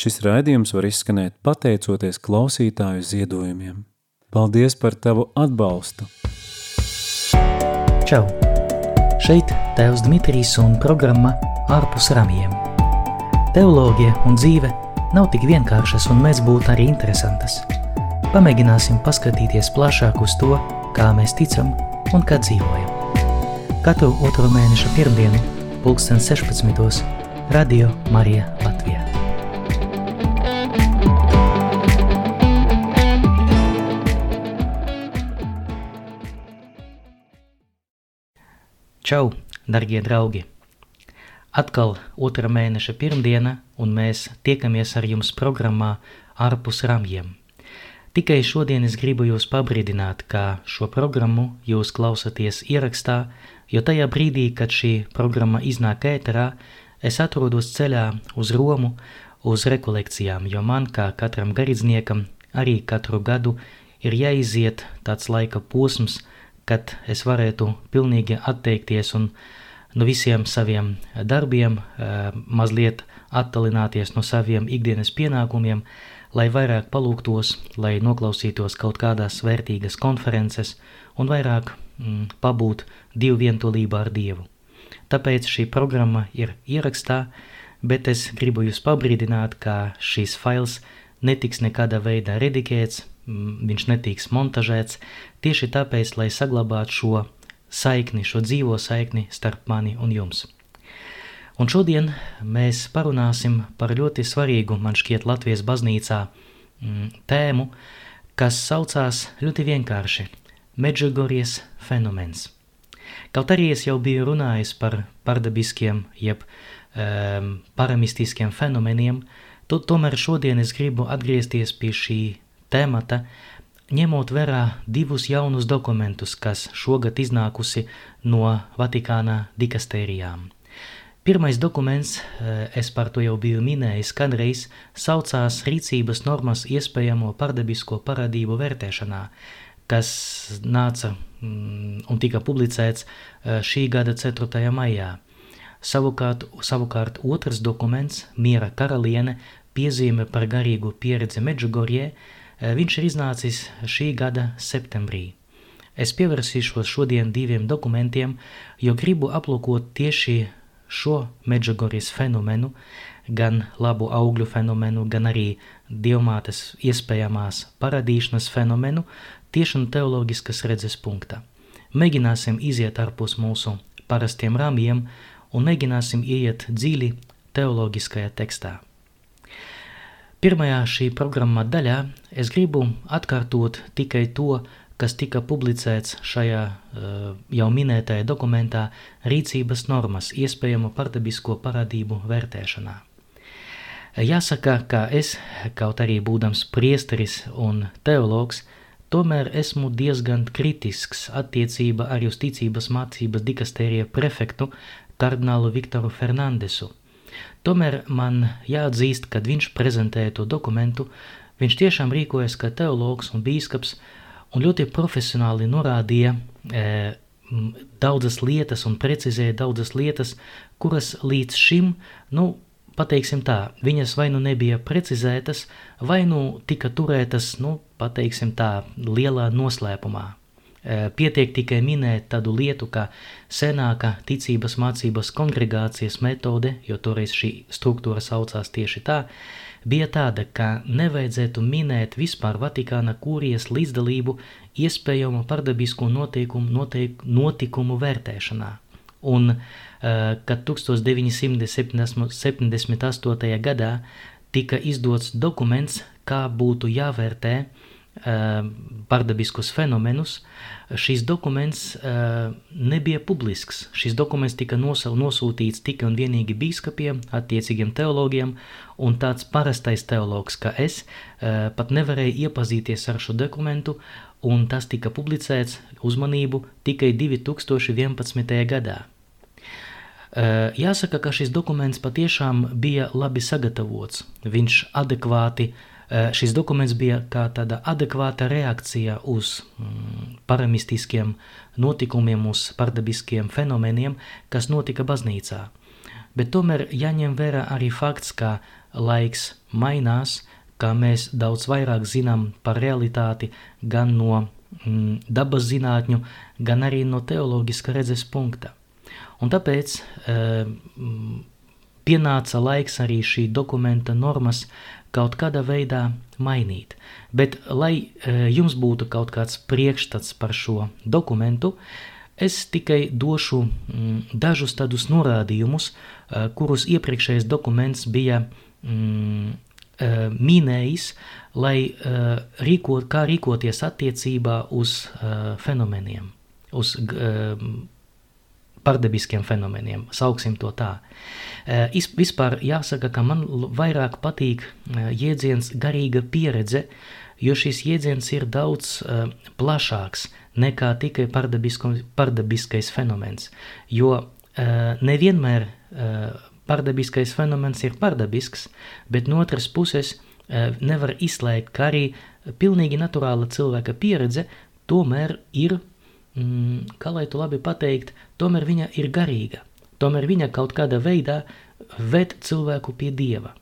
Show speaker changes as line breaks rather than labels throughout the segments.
Šis raidījums var izskanēt pateicoties klausītāju ziedojumiem. Paldies par tavu atbalstu!
Čau! Šeit Tēvs Dmitrijs un programma Ārpus ramjiem. Teoloģija un dzīve nav tik vienkāršas un mēs būt arī interesantas. Pamēģināsim paskatīties plašāk uz to, kā mēs ticam un kā dzīvojam. Katru otro mēneša pirmdienu, pulksten 16. Radio Marija Latvijā. Čau, darbie draugi! Atkal otra mēneša pirmdiena, un mēs tiekamies ar jums programmā ārpus ramjiem. Tikai šodien es gribu jūs pabrīdināt, ka šo programmu jūs klausaties ierakstā, jo tajā brīdī, kad šī programma iznāk ēterā, es atrodos ceļā uz Romu, uz rekolekcijām, jo man, kā katram garīdzniekam, arī katru gadu ir jāiziet tāds laika posms, kad es varētu pilnīgi atteikties un no visiem saviem darbiem, eh, mazliet attalināties no saviem ikdienas pienākumiem, lai vairāk palūgtos, lai noklausītos kaut kādās vērtīgas konferences un vairāk mm, pabūt divu vientulībā ar Dievu. Tāpēc šī programma ir ierakstā, bet es gribu jūs pabrīdināt, ka šīs fails netiks nekādā veidā redigēts, viņš netiks montažēts, tieši tāpēc, lai saglabātu šo saikni, šo dzīvo saikni starp mani un jums. Un šodien mēs parunāsim par ļoti svarīgu, man šķiet, Latvijas baznīcā mm, tēmu, kas saucās ļoti vienkārši – Medžugorjes fenomens. Kaut arī es jau biju runājis par pardabiskiem, jeb um, paramistiskiem fenomeniem, to, tomēr šodien es gribu atgriezties pie šī temata, ņemot vērā divus jaunus dokumentus, kas šogad iznākusi no Vatikāna dikastērijām. Pirmais dokuments, eh, es par to jau biju minējis kādreiz, saucās Rīcības normas iespējamo pardabisko parādību vērtēšanā, kas nāca mm, un tika publicēts eh, šī gada 4. maijā. Savukārt, savukārt otrs dokuments, Miera karaliene, piezīme par garīgu pieredzi Medžugorjē, viņš ir iznācis šī gada septembrī. Es pievērsīšos šodien diviem dokumentiem, jo gribu aplūkot tieši šo Medžugorjas fenomenu, gan labu augļu fenomenu, gan arī dievmātes iespējamās paradīšanas fenomenu, tieši no teoloģiskas redzes punkta. Mēģināsim iziet ārpus mūsu parastiem rāmjiem un mēģināsim ieiet dziļi teoloģiskajā tekstā. Pirmajā šī programma daļā es gribu atkārtot tikai to, kas tika publicēts šajā uh, jau minētajā dokumentā rīcības normas iespējamo pardabisko parādību vērtēšanā. Jāsaka, ka es, kaut arī būdams priesteris un teologs, tomēr esmu diezgan kritisks attiecībā arī uz ticības mācības dikastērija prefektu kardinālu Viktoru Fernandesu – Tomēr man jāatzīst, kad viņš prezentēja to dokumentu, viņš tiešām rīkojas kā teologs un bīskaps un ļoti profesionāli norādīja e, daudzas lietas un precizēja daudzas lietas, kuras līdz šim, nu, pateiksim tā, viņas vai nu nebija precizētas, vai nu tika turētas, nu, pateiksim tā, lielā noslēpumā. Eh, pietiek tikai minēt tādu lietu, kā senākā ticības mācības kongregācijas metode, jo toreiz šī struktūra saucās tieši tā, bija tāda, ka nevajadzētu minēt vispār Vatikāna kūrijas līdzdalību iespējamo pardabisku noteikumu, noteik, notikumu vērtēšanā. Un, eh, kad 1978. gadā tika izdots dokuments, kā būtu jāvērtē uh, pārdabiskus fenomenus, šīs dokuments nebija publisks. Šis dokuments tika nosūtīts tikai un vienīgi bīskapiem, attiecīgiem teologiem, un tāds parastais teologs kā es pat nevarēja iepazīties ar šo dokumentu, un tas tika publicēts uzmanību tikai 2011. gadā. Jāsaka, ka šis dokuments patiešām bija labi sagatavots. Viņš adekvāti uh, šis dokuments bija kā tāda adekvāta reakcija uz mm, paramistiskiem notikumiem, uz pardabiskiem fenomeniem, kas notika baznīcā. bet tomēr jāņem vērā arī fakts, ka laiks mainās, kā mēs daudz vairāk zinām par realitāti gan no mm, dabas zinātņu, gan arī no teoloģiska redzes punkta. Un tāpēc e, pienāca laiks arī šī dokumenta normas kaut kādā veidā mainīt. Bet, lai e, jums būtu kaut kāds priekšstats par šo dokumentu, es tikai došu mm, dažus tādus norādījumus, e, kurus iepriekšējais dokuments bija mm, e, minējis, lai rīkot, kā rīkoties attiecībā uz fenomeniem, uz pārdabiskiem fenomeniem, sauksim to tā. E, vispār jāsaka, ka man vairāk patīk e, jēdziens garīga pieredze, jo šis jēdziens ir daudz e, plašāks nekā tikai pārdabiskais fenomens, jo nevienmēr pārdabiskais fenomens ir pārdabisks, bet no otras puses nevar izslēgt, ka arī pilnīgi naturāla cilvēka pieredze tomēr ir mm, kā lai tu labi pateikt, tomēr viņa ir garīga. Tomēr viņa kaut kādā veidā ved cilvēku pie Dieva.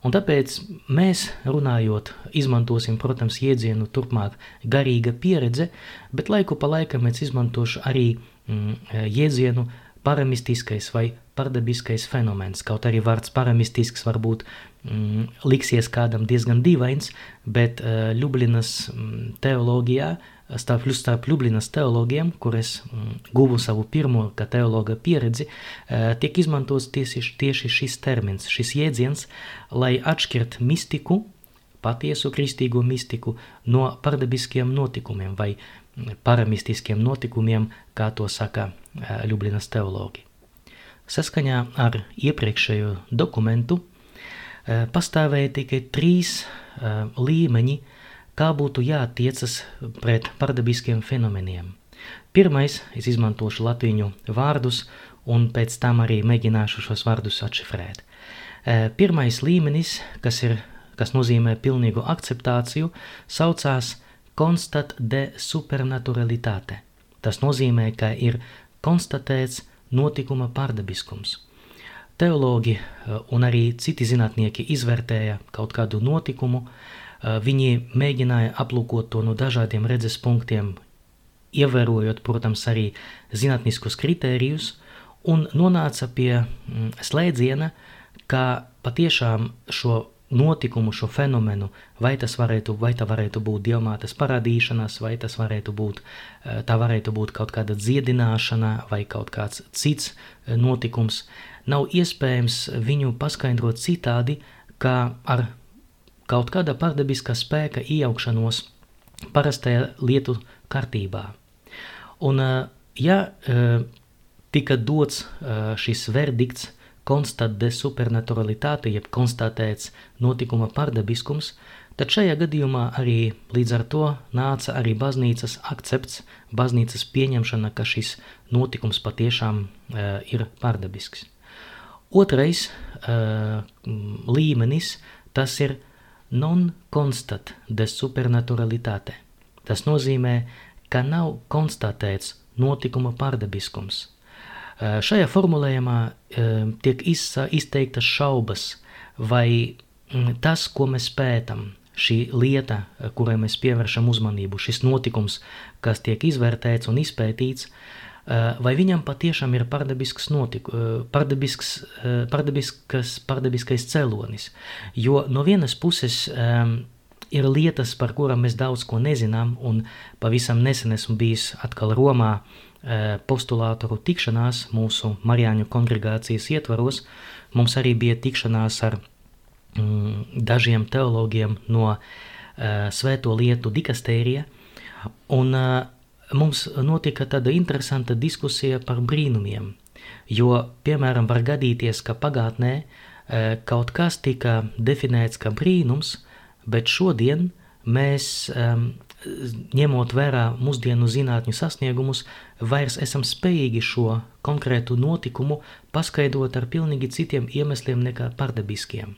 Un tāpēc mēs, runājot, izmantosim, protams, jēdzienu turpmāk garīga pieredze, bet laiku pa laikam es izmantošu arī mm, jēdzienu paramistiskais vai pardabiskais fenomens. Kaut arī vārds paramistisks varbūt mm, liksies kādam diezgan dīvains, bet uh, Ljublinas mm, teoloģijā starp, starp Ljubljanas teologiem, kur es mm, guvu savu pirmo kā teologa pieredzi, e, tiek izmantots tieši, tieši šis termins, šis jēdziens, lai atšķirt mistiku, patiesu kristīgo mistiku no paradabiskiem notikumiem vai paramistiskiem notikumiem, kā to saka e, Ljubljanas teologi. Saskaņā ar iepriekšējo dokumentu e, pastāvēja tikai trīs līmeņi, kā būtu jātiecas pret paradabiskiem fenomeniem. Pirmais, es izmantošu latīņu vārdus, un pēc tam arī mēģināšu šos vārdus atšifrēt. E, pirmais līmenis, kas, ir, kas nozīmē pilnīgu akceptāciju, saucās constat de supernaturalitāte. Tas nozīmē, ka ir konstatēts notikuma pārdabiskums. Teologi e, un arī citi zinātnieki izvērtēja kaut kādu notikumu, Viņi mēģināja aplūkot to no dažādiem redzes punktiem, ievērojot, protams, arī zinātniskus kritērijus, un nonāca pie mm, slēdziena, ka patiešām šo notikumu, šo fenomenu, vai tas varētu, vai tā varētu būt diamātes parādīšanās, vai tas varētu būt, tā varētu būt kaut kāda dziedināšana vai kaut kāds cits notikums, nav iespējams viņu paskaidrot citādi, kā ar kaut kāda pārdabiskā spēka iejaukšanos parastajā lietu kārtībā. Un, ja tika dots šis verdikts, konstat de supernaturalitāte, jeb konstatēts notikuma pārdabiskums, tad šajā gadījumā arī līdz ar to nāca arī baznīcas akcepts, baznīcas pieņemšana, ka šis notikums patiešām uh, ir pārdabisks. Otrais uh, līmenis, tas ir non constat de supernaturalitāte. Tas nozīmē, ka nav konstatēts notikuma pārdabiskums. Šajā formulējumā tiek izteiktas šaubas, vai tas, ko mēs pētam, šī lieta, kurai mēs pievēršam uzmanību, šis notikums, kas tiek izvērtēts un izpētīts, vai viņam patiešām ir pārdabisks notiku, pārdabisks, pārdabiskas, pārdabiskais celonis. Jo no vienas puses ir lietas, par kurām mēs daudz ko nezinām, un pavisam nesen esmu bijis atkal Romā uh, postulātoru tikšanās mūsu Marijāņu kongregācijas ietvaros. Mums arī bija tikšanās ar um, dažiem teologiem no uh, Svēto lietu dikastērija, un uh, mums notika tāda interesanta diskusija par brīnumiem. Jo, piemēram, var gadīties, ka pagātnē e, kaut kas tika definēts kā brīnums, bet šodien mēs, ņemot vērā mūsdienu zinātņu sasniegumus, vairs esam spējīgi šo konkrētu notikumu paskaidrot ar pilnīgi citiem iemesliem nekā pārdabiskiem.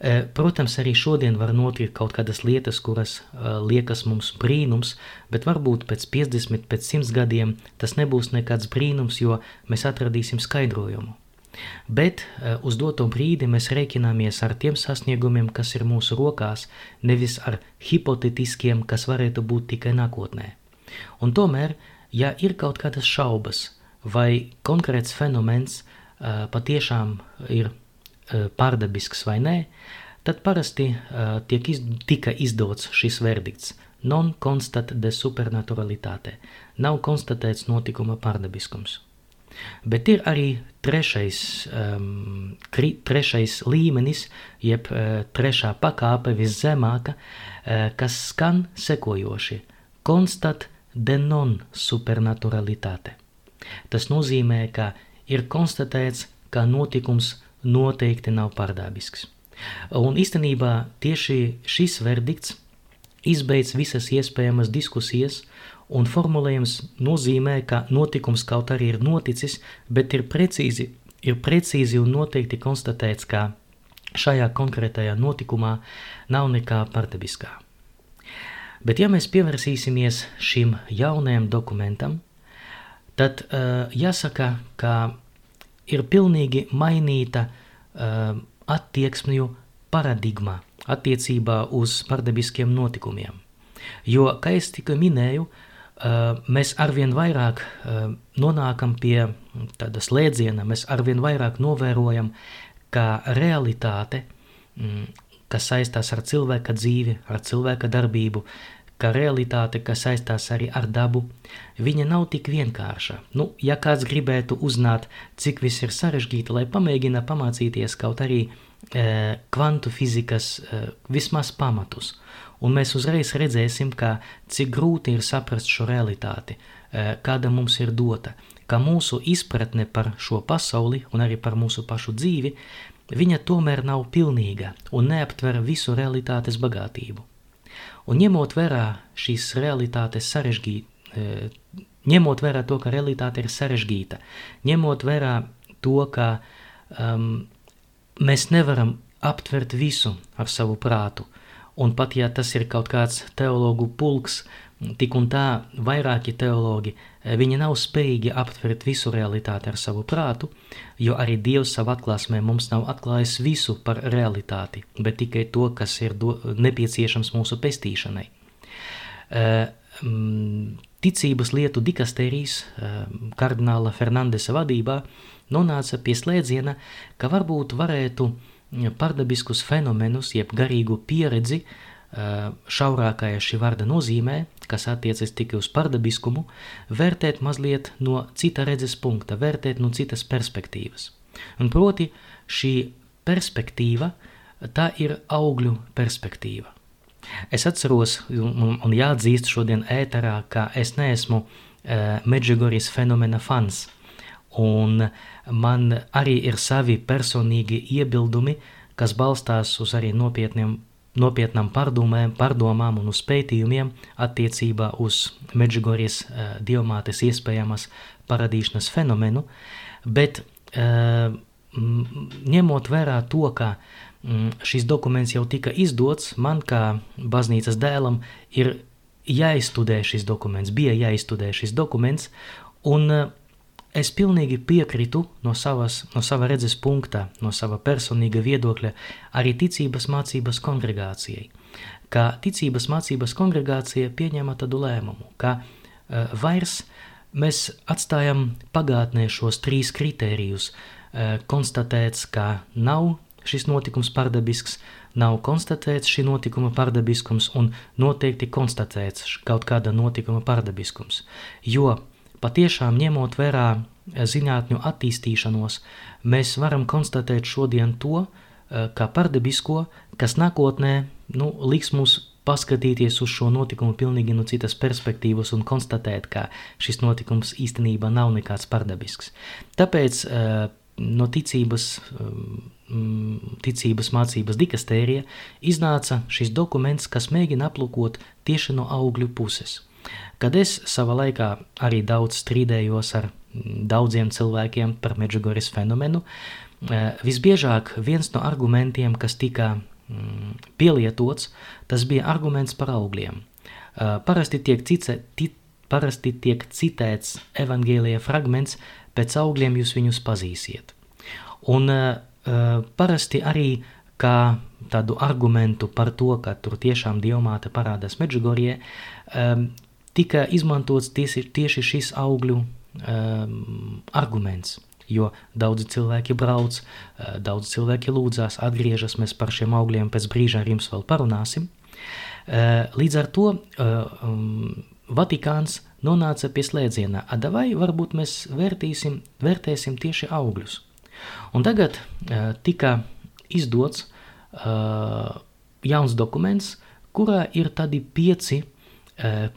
Eh, protams, arī šodien var notikt kaut kādas lietas, kuras uh, liekas mums brīnums, bet varbūt pēc 50, pēc 100 gadiem tas nebūs nekāds brīnums, jo mēs atradīsim skaidrojumu. Bet uz doto brīdi mēs rēķināmies ar tiem sasniegumiem, kas ir mūsu rokās, nevis ar hipotetiskiem, kas varētu būt tikai nākotnē. Un tomēr, ja ir kaut kādas šaubas, vai konkrēts fenomens patiešām ir pārdabisks vai nē, tad parasti uh, tiek iz, tika izdots šis verdikts non constat de supernaturalitāte, nav konstatēts notikuma pārdabiskums. Bet ir arī trešais, um, kri, trešais līmenis, jeb uh, trešā pakāpe viszemāka, uh, kas skan sekojoši – constat de non supernaturalitāte. Tas nozīmē, ka ir konstatēts, ka notikums noteikti nav pārdabisks. Un īstenībā tieši šis verdikts izbeidz visas iespējamas diskusijas, un formulējums nozīmē, ka notikums kaut arī ir noticis, bet ir precīzi, ir precīzi un noteikti konstatēts, ka šajā konkrētajā notikumā nav nekā pardabiskā. Bet ja mēs pievērsīsimies šim jaunajam dokumentam, tad uh, jāsaka, ka ir pilnīgi mainīta uh, attieksmju paradigma attiecībā uz pārdabiskiem notikumiem. Jo, kā es tikko minēju, uh, mēs arvien vairāk uh, nonākam pie tāda slēdziena, mēs arvien vairāk novērojam, ka realitāte, mm, kas saistās ar cilvēka dzīvi, ar cilvēka darbību, ka realitāte, kas saistās arī ar dabu, viņa nav tik vienkārša. Nu, ja kāds gribētu uzzināt, cik viss ir sarežģīti, lai pamēģina pamācīties kaut arī e, kvantu fizikas e, vismaz pamatus, un mēs uzreiz redzēsim, ka cik grūti ir saprast šo realitāti, e, kāda mums ir dota, ka mūsu izpratne par šo pasauli un arī par mūsu pašu dzīvi, viņa tomēr nav pilnīga un neaptver visu realitātes bagātību. Un ņemot vērā šīs realitātes sarežģīt, e, ņemot vērā to, ka realitāte ir sarežģīta, ņemot vērā to, ka um, mēs nevaram aptvert visu ar savu prātu, un pat ja tas ir kaut kāds teologu pulks, tik un tā vairāki teologi, viņi nav spējīgi aptvert visu realitāti ar savu prātu, jo arī Dievs savu atklāsmē mums nav atklājis visu par realitāti, bet tikai to, kas ir do, nepieciešams mūsu pestīšanai. Eh, mm, ticības lietu dikastērijas eh, kardināla Fernandesa vadībā nonāca pie slēdziena, ka varbūt varētu pārdabiskus fenomenus, jeb garīgu pieredzi, šaurākajā šī vārda nozīmē, kas attiecas tikai uz pārdabiskumu, vērtēt mazliet no cita redzes punkta, vērtēt no citas perspektīvas. Un proti šī perspektīva, tā ir augļu perspektīva. Es atceros, un, un jāatzīst šodien ēterā, ka es neesmu uh, Medžugoris fenomena fans, un man arī ir savi personīgi iebildumi, kas balstās uz arī nopietniem nopietnām pārdomēm, pārdomām un uz pētījumiem attiecībā uz Medžugorjas uh, diamātes iespējamas paradīšanas fenomenu, bet uh, ņemot vērā to, ka um, šis dokuments jau tika izdots, man kā baznīcas dēlam ir jāizstudē šis dokuments, bija jāizstudē šis dokuments, un uh, Es pilnīgi piekritu no, savas, no sava redzes punkta, no sava personīga viedokļa arī ticības mācības kongregācijai, ka ticības mācības kongregācija pieņēma tādu lēmumu, ka uh, vairs mēs atstājam pagātnē šos trīs kritērijus, uh, konstatēts, ka nav šis notikums pārdabisks, nav konstatēts šī notikuma pārdabiskums un noteikti konstatēts kaut kāda notikuma pārdabiskums, jo Patiešām ņemot vērā zinātņu attīstīšanos, mēs varam konstatēt šodien to, eh, kā pardabisko, kas nākotnē nu, liks mums paskatīties uz šo notikumu pilnīgi no citas perspektīvas un konstatēt, ka šis notikums īstenībā nav nekāds pardabisks. Tāpēc eh, no ticības, ticības mācības dikastērija iznāca šis dokuments, kas mēģina aplūkot tieši no augļu puses – Kad es savā laikā arī daudz strīdējos ar daudziem cilvēkiem par Medžugoras fenomenu, eh, visbiežāk viens no argumentiem, kas tika mm, pielietots, tas bija arguments par augļiem. Eh, parasti tiek, cice, tit, parasti tiek citēts evangēlija fragments, pēc augļiem jūs viņus pazīsiet. Un uh, parasti arī kā tādu argumentu par to, ka tur tiešām diamāte parādās Medžugorie, um, tika izmantots tieši, tieši šis augļu um, arguments. Jo daudzi cilvēki brauc, uh, daudzi cilvēki lūdzās, atgriežas, mēs par šiem augļiem pēc brīža ar jums vēl parunāsim. Uh, līdz ar to um, Vatikāns nonāca pie slēdziena, vai varbūt mēs vērtīsim, vērtēsim tieši augļus. Un tagad uh, tika izdots uh, jauns dokuments, kurā ir tādi pieci, uh,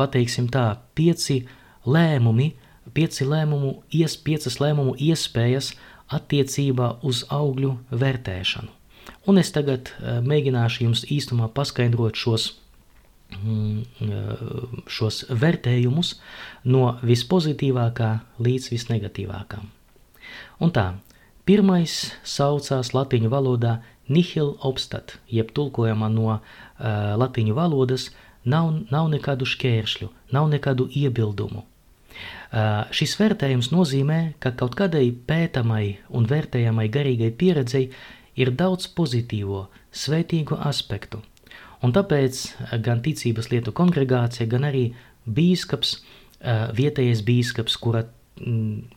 pateiksim tā, pieci lēmumi, pieci lēmumu, ies, piecas lēmumu iespējas attiecībā uz augļu vērtēšanu. Un es tagad uh, mēģināšu jums īstumā paskaidrot šos Mm, šos vērtējumus no vispozitīvākā līdz visnegatīvākām. Un tā, pirmais saucās latīņu valodā nihil obstat, jeb tulkojumā no uh, latīņu valodas nav, nav nekādu šķēršļu, nav nekādu iebildumu. Šis vērtējums nozīmē, ka kaut kādai pētamai un vērtējamai garīgai pieredzei ir daudz pozitīvo, svētīgu aspektu – Un tāpēc gan ticības lietu kongregācija, gan arī bīskaps, vietējais bīskaps, kura,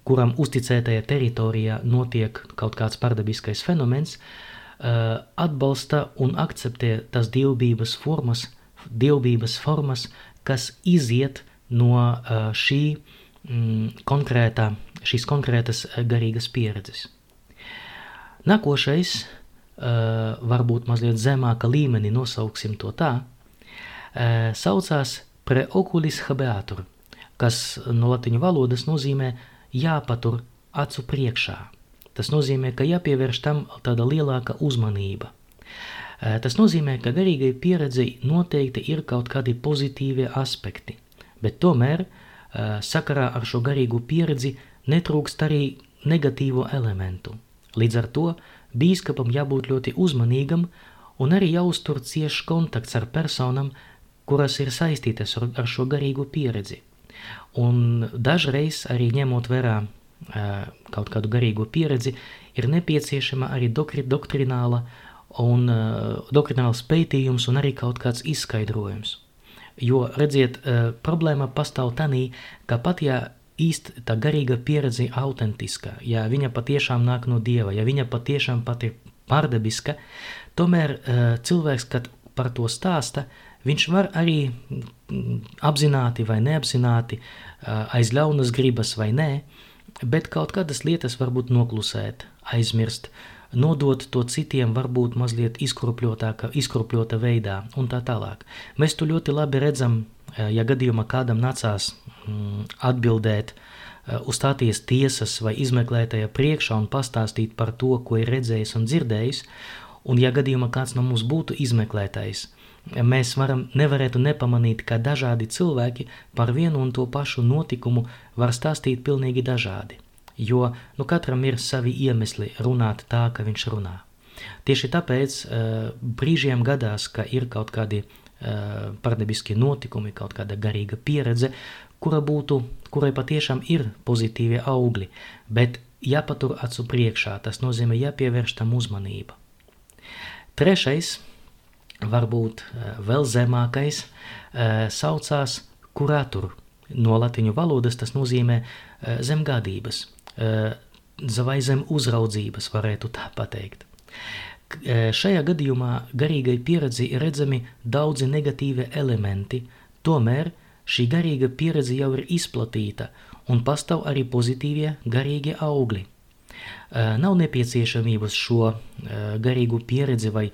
kuram uzticētajā teritorijā notiek kaut kāds pārdabiskais fenomens, atbalsta un akceptē tas dievbības formas, dievbības formas, kas iziet no šī mm, konkrētā, šīs konkrētas garīgas pieredzes. Nākošais – varbūt mazliet zemāka līmenī, nosauksim to tā, saucās preoculis habeatur, kas no latiņu valodas nozīmē jāpatur acu priekšā. Tas nozīmē, ka jāpievērš tam tāda lielāka uzmanība. Uh, tas nozīmē, ka garīgai pieredzei noteikti ir kaut kādi pozitīvie aspekti, bet tomēr uh, sakarā ar šo garīgu pieredzi netrūkst arī negatīvo elementu. Līdz ar to bīskapam jābūt ļoti uzmanīgam un arī jāuztur ciešs kontakts ar personam, kuras ir saistītas ar, šo garīgu pieredzi. Un dažreiz arī ņemot vērā kaut kādu garīgu pieredzi, ir nepieciešama arī doktri, doktrināla un uh, doktrināls pētījums un arī kaut kāds izskaidrojums. Jo, redziet, uh, problēma pastāv tanī, ka pat ja īsti tā garīga pieredze ir autentiska, ja viņa patiešām nāk no Dieva, ja viņa patiešām pat ir pārdabiska, tomēr uh, cilvēks, kad par to stāsta, viņš var arī apzināti vai neapzināti, uh, aiz ļaunas gribas vai nē, bet kaut kādas lietas varbūt noklusēt, aizmirst, nodot to citiem varbūt mazliet izkropļotā veidā un tā tālāk. Mēs to ļoti labi redzam, ja gadījumā kādam nācās Mm, atbildēt, eh, uzstāties tiesas vai izmeklētāja priekšā un pastāstīt par to, ko ir redzējis un dzirdējis, un ja gadījumā kāds no mums būtu izmeklētājs, mēs varam, nevarētu nepamanīt, ka dažādi cilvēki par vienu un to pašu notikumu var stāstīt pilnīgi dažādi, jo nu, katram ir savi iemesli runāt tā, ka viņš runā. Tieši tāpēc uh, brīžiem gadās, ka ir kaut kādi uh, pārdabiskie notikumi, kaut kāda garīga pieredze, kura būtu, kurai patiešām ir pozitīvie augļi, bet jāpatur acu priekšā, tas nozīmē jāpievērš tam uzmanība. Trešais, varbūt eh, vēl zemākais, eh, saucās kuratur. No latiņu valodas tas nozīmē eh, zemgādības, vai zem uzraudzības, varētu tā pateikt. Šajā gadījumā garīgai pieredzi ir redzami daudzi negatīvi elementi, tomēr Šī garīga pieredze jau ir izplatīta, un pastāv arī pozitīvie garīgie augļi. Nav nepieciešamības šo garīgu pieredzi vai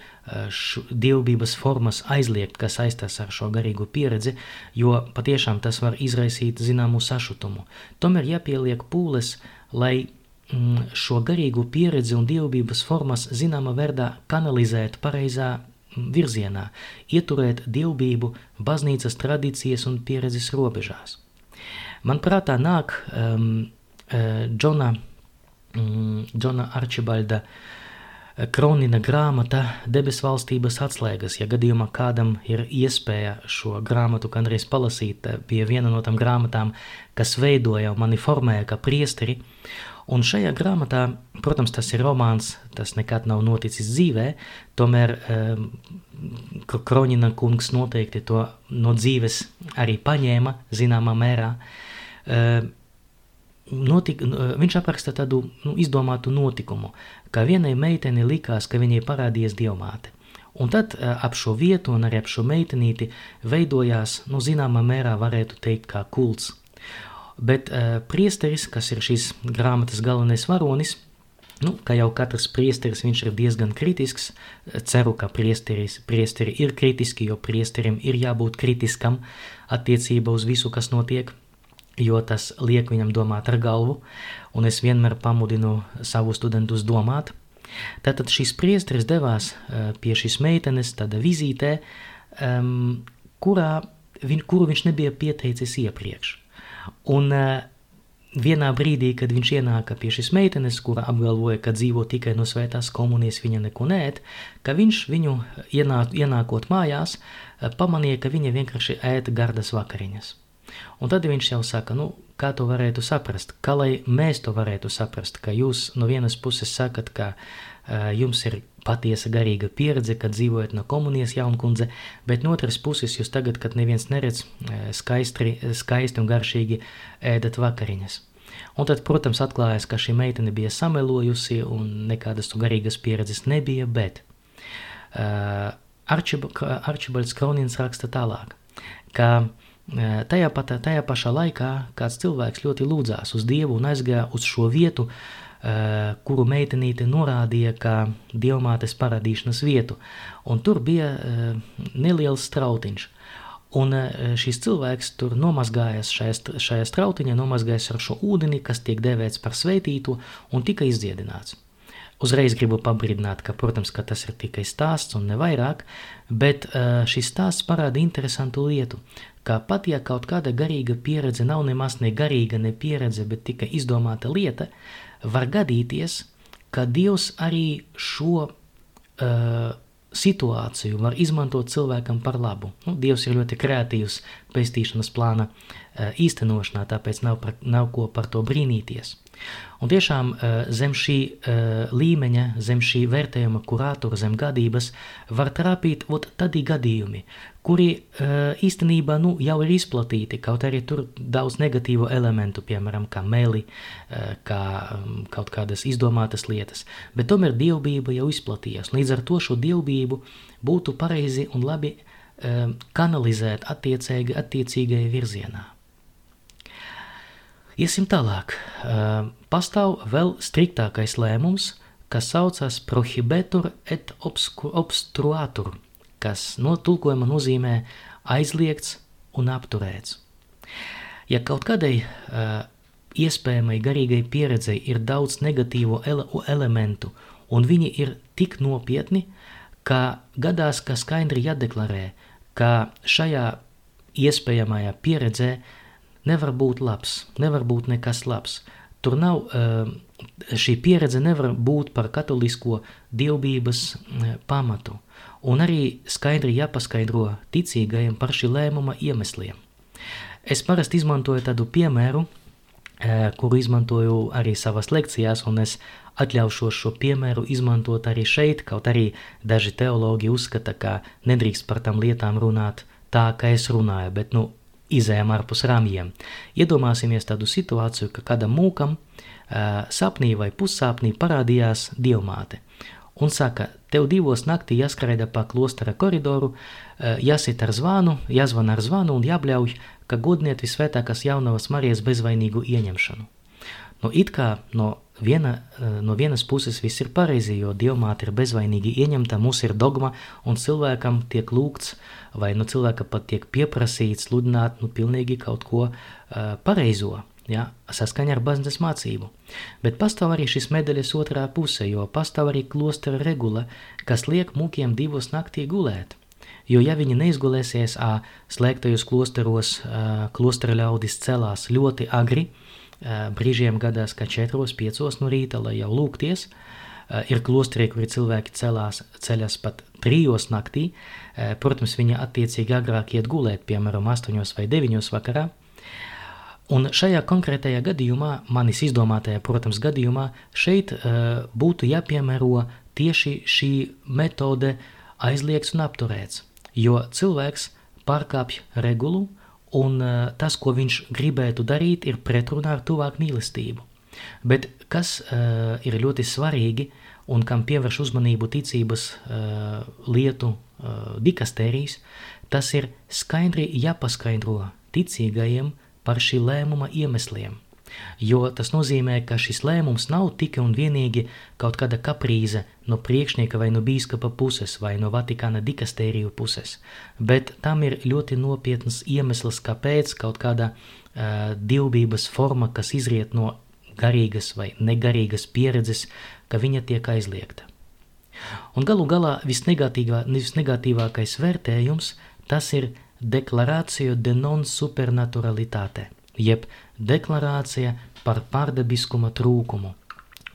dievbijas formas aizliegt, kas saistās ar šo garīgu pieredzi, jo patiešām tas var izraisīt zināmu sašutumu. Tomēr jāpieliek pūles, lai mm, šo garīgu pieredzi un dievbijas formas zināmā veidā kanalizētu pareizā virzienā, ieturēt dievbijību baznīcas tradīcijas un pieredzes robežās. Man prātā nāk um, uh, Džona, um, Džona Arčibalda uh, Kronina grāmata Debes valstības atslēgas. Ja gadījumā kādam ir iespēja šo grāmatu kādreiz palasīt, bija uh, viena no tām grāmatām, kas veidoja mani formēja kā priesteri, Un šajā grāmatā, protams, tas ir romāns, tas nekad nav noticis dzīvē, tomēr um, Kroņina kungs noteikti to no dzīves arī paņēma zināmā mērā. Um, notik, viņš apraksta tādu nu, izdomātu notikumu, ka vienai meitenei likās, ka viņai parādījies dievmāte. Un tad ap šo vietu un arī ap šo meitenīti veidojās, nu, zināmā mērā varētu teikt, kā kults. Bet uh, priesteris, kas ir šīs grāmatas galvenais varonis, nu, kā jau katrs priesteris, viņš ir diezgan kritisks. Ceru, ka priesteris, priesteri ir kritiski, jo priesterim ir jābūt kritiskam attiecībā uz visu, kas notiek, jo tas liek viņam domāt ar galvu, un es vienmēr pamudinu savu studentus domāt. Tātad šis priesteris devās uh, pie šīs meitenes tādā vizītē, um, kurā, viņ, kuru viņš nebija pieteicis iepriekš. Un uh, vienā brīdī, kad viņš ienāka pie šīs meitenes, kura apgalvoja, ka dzīvo tikai no svētās komunijas, viņa neko nēd, ka viņš viņu ienāk, ienākot mājās, uh, pamanīja, ka viņa vienkārši ēta gardas vakariņas. Un tad viņš jau saka, nu, kā to varētu saprast, kā lai mēs to varētu saprast, ka jūs no vienas puses sakat, ka uh, jums ir patiesa garīga pieredze, kad dzīvojat no komunijas jaunkundze, bet no otras puses jūs tagad, kad neviens neredz, skaisti, skaisti un garšīgi ēdat vakariņas. Un tad, protams, atklājās, ka šī meitene bija samelojusi un nekādas garīgas pieredzes nebija, bet uh, Arčibalds Kronins raksta tālāk, ka uh, tajā, pat, tajā pašā laikā kāds cilvēks ļoti lūdzās uz Dievu un aizgāja uz šo vietu, kuru meitenīte norādīja kā dievmātes paradīšanas vietu, un tur bija neliels strautiņš. Un šis cilvēks tur nomazgājas šajā, šajā strautiņā, nomazgājas ar šo ūdeni, kas tiek dēvēts par svētīto, un tika izdziedināts. Uzreiz gribu pabrīdināt, ka, protams, ka tas ir tikai stāsts un ne vairāk, bet šis stāsts parāda interesantu lietu, ka pat ja kaut kāda garīga pieredze nav nemaz ne garīga, ne pieredze, bet tikai izdomāta lieta, var gadīties, ka Dievs arī šo uh, situāciju var izmantot cilvēkam par labu. Nu, Dievs ir ļoti kreatīvs pestīšanas plāna uh, īstenošanā, tāpēc nav, par, nav ko par to brīnīties. Un tiešām zem šī līmeņa, zem šī vērtējuma kurātora, zem gadības var trāpīt ot, tādi gadījumi, kuri uh, īstenībā nu, jau ir izplatīti, kaut arī tur daudz negatīvu elementu, piemēram, kā meli, uh, kā um, kaut kādas izdomātas lietas, bet tomēr dievbība jau izplatījās. Līdz ar to šo dievbību būtu pareizi un labi uh, kanalizēt attiecīgi, attiecīgajā virzienā. Iesim tālāk. Pastāv vēl striktākais lēmums, kas saucas prohibetur et obstruatur – kas no tulkojuma nozīmē aizliegts un apturēts. Ja kaut kādai uh, iespējamai garīgai pieredzei ir daudz negatīvo ele elementu, un viņi ir tik nopietni, ka gadās, ka skaidri jādeklarē, ka šajā iespējamajā pieredzē nevar būt labs, nevar būt nekas labs. Tur nav, šī pieredze nevar būt par katolisko dievbības pamatu un arī skaidri jāpaskaidro ticīgajiem par šī lēmuma iemesliem. Es parasti izmantoju tādu piemēru, eh, kuru izmantoju arī savās lekcijās, un es atļaušos šo piemēru izmantot arī šeit, kaut arī daži teologi uzskata, ka nedrīkst par tām lietām runāt tā, kā es runāju, bet, nu, izējām ārpus rāmjiem. Iedomāsimies tādu situāciju, ka kādam mūkam uh, sapnī vai pussāpnī parādījās dievmāte un saka, tev divos naktī jāskraida pa klostera koridoru, eh, jāsit ar zvanu, jāzvan ar zvanu un jābļauj, ka godniet visvētākās jaunavas Marijas bezvainīgu ieņemšanu. Nu, it kā no, viena, eh, no vienas puses viss ir pareizi, jo dievmāte ir bezvainīgi ieņemta, mums ir dogma, un cilvēkam tiek lūgts, vai no cilvēka pat tiek pieprasīts sludināt, nu, pilnīgi kaut ko uh, pareizo ja, saskaņā ar baznīcas mācību. Bet pastāv arī šis medaļas otrā puse, jo pastāv arī klostera regula, kas liek mūkiem divos naktī gulēt. Jo ja viņi neizgulēsies ā, slēgtajos klosteros, ā, klostera ļaudis celās ļoti agri, ā, brīžiem gadās, ka 4-5 no rīta, lai jau lūgties, ir klosteri, kuri cilvēki celās, ceļas pat trijos naktī, protams, viņi attiecīgi agrāk iet gulēt, piemēram, 8 vai 9 vakarā, Un šajā konkrētajā gadījumā, manis izdomātajā, protams, gadījumā, šeit uh, būtu jāpiemēro tieši šī metode aizliegts un apturēts, jo cilvēks pārkāpj regulu, un uh, tas, ko viņš gribētu darīt, ir pretrunā ar tuvāk mīlestību. Bet kas uh, ir ļoti svarīgi un kam pievērš uzmanību ticības uh, lietu uh, dikastērijas, tas ir skaidri jāpaskaidro ticīgajiem, uh, par šī lēmuma iemesliem. Jo tas nozīmē, ka šis lēmums nav tikai un vienīgi kaut kāda kaprīze no priekšnieka vai no bīskapa puses vai no Vatikāna dikastēriju puses, bet tam ir ļoti nopietns iemesls, kāpēc kaut kāda uh, divbības forma, kas izriet no garīgas vai negarīgas pieredzes, ka viņa tiek aizliegta. Un galu galā visnegatīvā, visnegatīvākais vērtējums tas ir – deklarāciju de non supernaturalitāte, jeb deklarācija par pārdabiskuma trūkumu.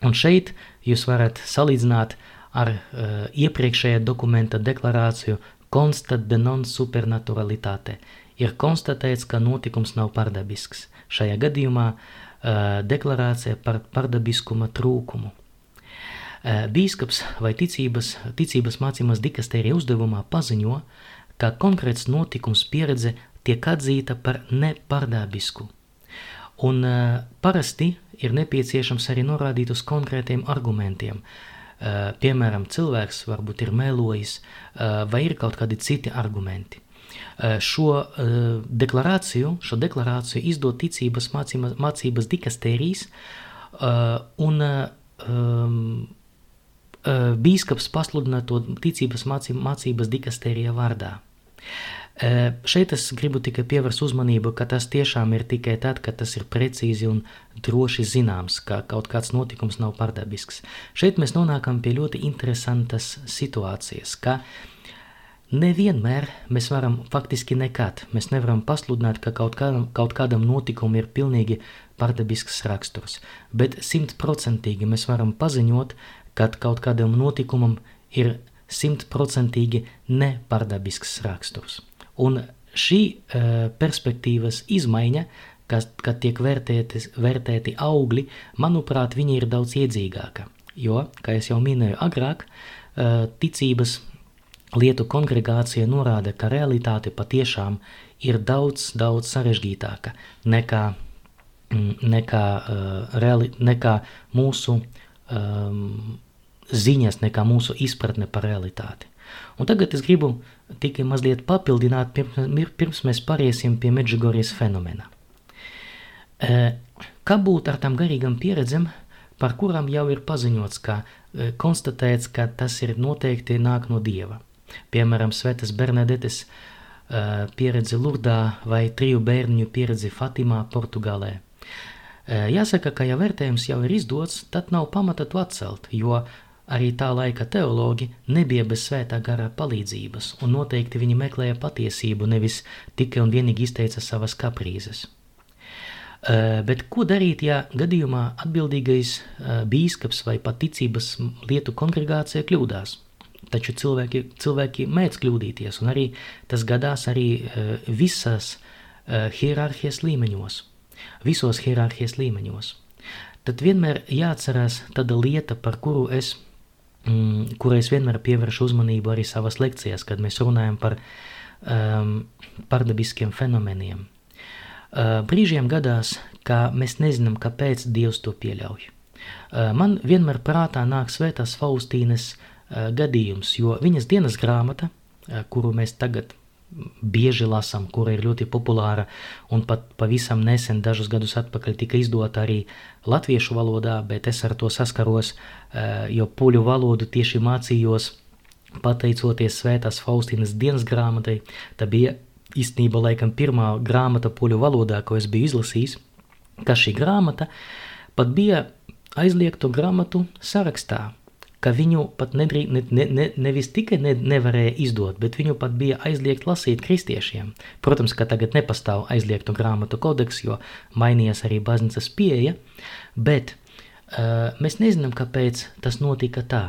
Un šeit jūs varat salīdzināt ar uh, iepriekšējā dokumenta deklarāciju constat de non supernaturalitāte. Ir konstatēts, ka notikums nav pārdabisks. Šajā gadījumā uh, deklarācija par pārdabiskuma trūkumu. Uh, bīskaps vai ticības, ticības mācības dikastērija uzdevumā paziņo, ka konkrēts notikums pieredze tiek atzīta par nepārdābisku. Un uh, parasti ir nepieciešams arī norādīt uz konkrētiem argumentiem. Uh, piemēram, cilvēks varbūt ir melojis uh, vai ir kaut kādi citi argumenti. Uh, šo deklarāciju, šo deklarāciju izdod ticības mācības, mācības dikastērijas uh, un um, bīskaps pasludina to ticības mācības dikastērija vārdā. Šeit es gribu tikai pievērst uzmanību, ka tas tiešām ir tikai tad, kad tas ir precīzi un droši zināms, ka kaut kāds notikums nav pārdabisks. Šeit mēs nonākam pie ļoti interesantas situācijas, ka nevienmēr mēs varam, faktiski nekad, mēs nevaram pasludināt, ka kaut kādam, kaut kādam notikumam ir pilnīgi pārdabisks raksturs, bet simtprocentīgi mēs varam paziņot, ka kaut kādam notikumam ir simtprocentīgi nepārdabisks raksturs. Un šī uh, perspektīvas izmaiņa, kas, kad tiek vērtēti, vērtēti augļi, manuprāt, viņi ir daudz iedzīgāka. Jo, kā jau minēju agrāk, uh, ticības lietu kongregācija norāda, ka realitāte patiešām ir daudz, daudz sarežģītāka nekā, nekā, uh, reali, nekā mūsu um, ziņas, nekā mūsu izpratne par realitāti. Un tagad es gribu tikai mazliet papildināt, pirms, pirms mēs pāriesim pie Medžugorijas fenomena. E, kā būt ar tām garīgām pieredzēm, par kurām jau ir paziņots, ka e, konstatēts, ka tas ir noteikti nāk no Dieva. Piemēram, Svētas Bernadetes e, pieredze Lurdā vai triju bērniņu pieredze Fatimā, Portugālē. Jāsaka, ka ja vērtējums jau ir izdots, tad nav pamata to atcelt, jo Arī tā laika teologi nebija bez svētā garā palīdzības, un noteikti viņi meklēja patiesību, nevis tikai un vienīgi izteica savas kaprīzes. Uh, bet ko darīt, ja gadījumā atbildīgais uh, bīskaps vai paticības lietu kongregācija kļūdās? Taču cilvēki, cilvēki mēdz kļūdīties, un arī tas gadās arī uh, visās hierarhijas līmeņos, visos hierarhijas līmeņos. Tad vienmēr jāatcerās tāda lieta, par kuru es mm, kurai es vienmēr pievēršu uzmanību arī savas lekcijās, kad mēs runājam par um, pārdabiskiem fenomeniem. Uh, brīžiem gadās, ka mēs nezinām, kāpēc Dievs to pieļauj. Uh, man vienmēr prātā nāk svētās Faustīnas uh, gadījums, jo viņas dienas grāmata, uh, kuru mēs tagad bieži lasām, kura ir ļoti populāra un pat pavisam nesen, dažus gadus atpakaļ, tika izdota arī latviešu valodā, bet es ar to saskaros, eh, jo poļu valodu tieši mācījos pateicoties Svētās Faustinas dienas grāmatai. Tā bija īstenībā laikam pirmā grāmata poļu valodā, ko es biju izlasījis, ka šī grāmata pat bija aizliegto grāmatu sarakstā ka viņu pat nedrī, ne, ne, ne, nevis tikai ne, nevarēja izdot, bet viņu pat bija aizliegt lasīt kristiešiem. Protams, ka tagad nepastāv aizliegtu grāmatu kodeks, jo mainījās arī baznīcas pieeja, bet uh, mēs nezinām, kāpēc tas notika tā.